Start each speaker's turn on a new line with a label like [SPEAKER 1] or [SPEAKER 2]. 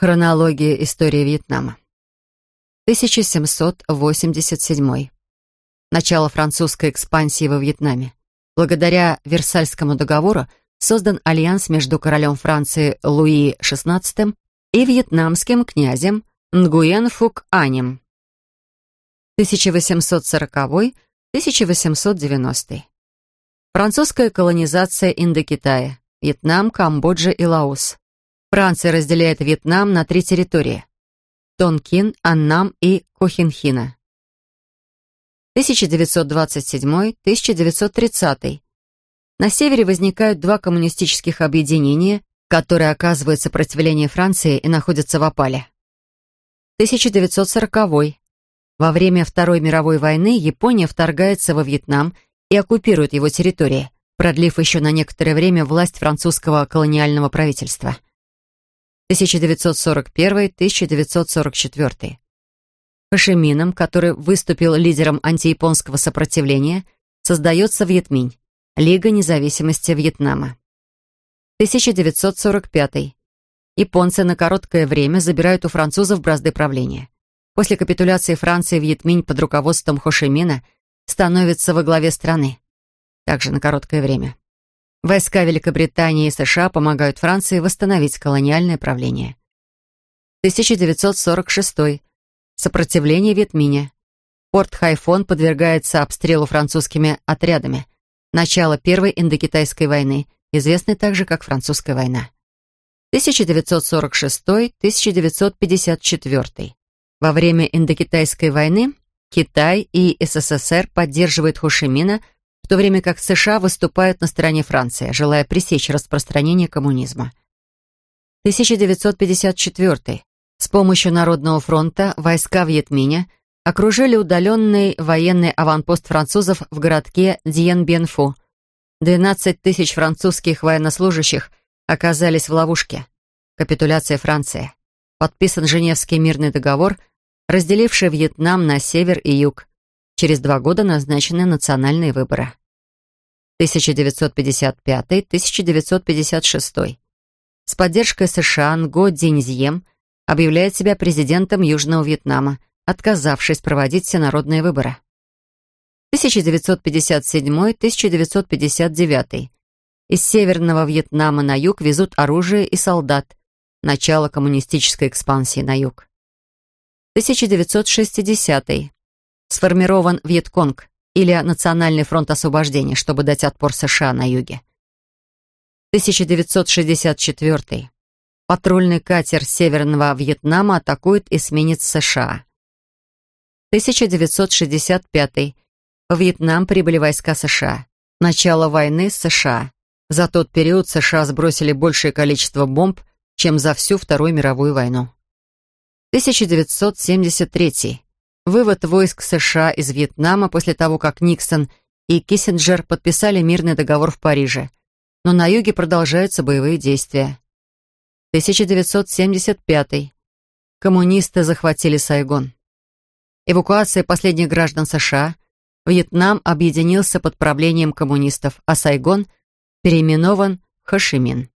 [SPEAKER 1] Хронология истории Вьетнама. 1787. Начало французской экспансии во Вьетнаме. Благодаря Версальскому договору создан альянс между королем Франции Луи XVI и вьетнамским князем Нгуен Фук Анем. 1840-1890. Французская колонизация Индокитая, Вьетнам, Камбоджа и Лаос. Франция разделяет Вьетнам на три территории – Тонкин, Аннам и Кохинхина. 1927-1930. На севере возникают два коммунистических объединения, которые оказывают сопротивление Франции и находятся в опале. 1940. Во время Второй мировой войны Япония вторгается во Вьетнам и оккупирует его территории, продлив еще на некоторое время власть французского колониального правительства. 1941-1944. Хошимином, который выступил лидером антияпонского сопротивления, создается Вьетминь, Лига независимости Вьетнама. 1945. Японцы на короткое время забирают у французов бразды правления. После капитуляции Франции Вьетминь под руководством Хошимина становится во главе страны. Также на короткое время. Войска Великобритании и США помогают Франции восстановить колониальное правление. 1946. Сопротивление Вьетминя. Порт Хайфон подвергается обстрелу французскими отрядами. Начало Первой Индокитайской войны, известной также как Французская война. 1946-1954. Во время Индокитайской войны Китай и СССР поддерживают Хошимина – то время как США выступают на стороне Франции, желая пресечь распространение коммунизма. 1954. С помощью Народного фронта войска Вьетминя окружили удаленный военный аванпост французов в городке Дьен-Бен-Фу. 12 тысяч французских военнослужащих оказались в ловушке. Капитуляция Франции. Подписан Женевский мирный договор, разделивший Вьетнам на север и юг. Через два года назначены национальные выборы. 1955-1956. С поддержкой США Нго Диньзьем объявляет себя президентом Южного Вьетнама, отказавшись проводить всенародные выборы. 1957-1959. Из Северного Вьетнама на юг везут оружие и солдат. Начало коммунистической экспансии на юг. 1960. -й сформирован Вьетконг или Национальный фронт освобождения, чтобы дать отпор США на юге. 1964. Патрульный катер Северного Вьетнама атакует эсминец США. 1965. В Вьетнам прибыли войска США. Начало войны США. За тот период США сбросили большее количество бомб, чем за всю Вторую мировую войну. 1973. Вывод войск США из Вьетнама после того, как Никсон и Киссинджер подписали мирный договор в Париже. Но на юге продолжаются боевые действия. 1975. Коммунисты захватили Сайгон. Эвакуация последних граждан США. Вьетнам объединился под правлением коммунистов, а Сайгон переименован в Хошимин.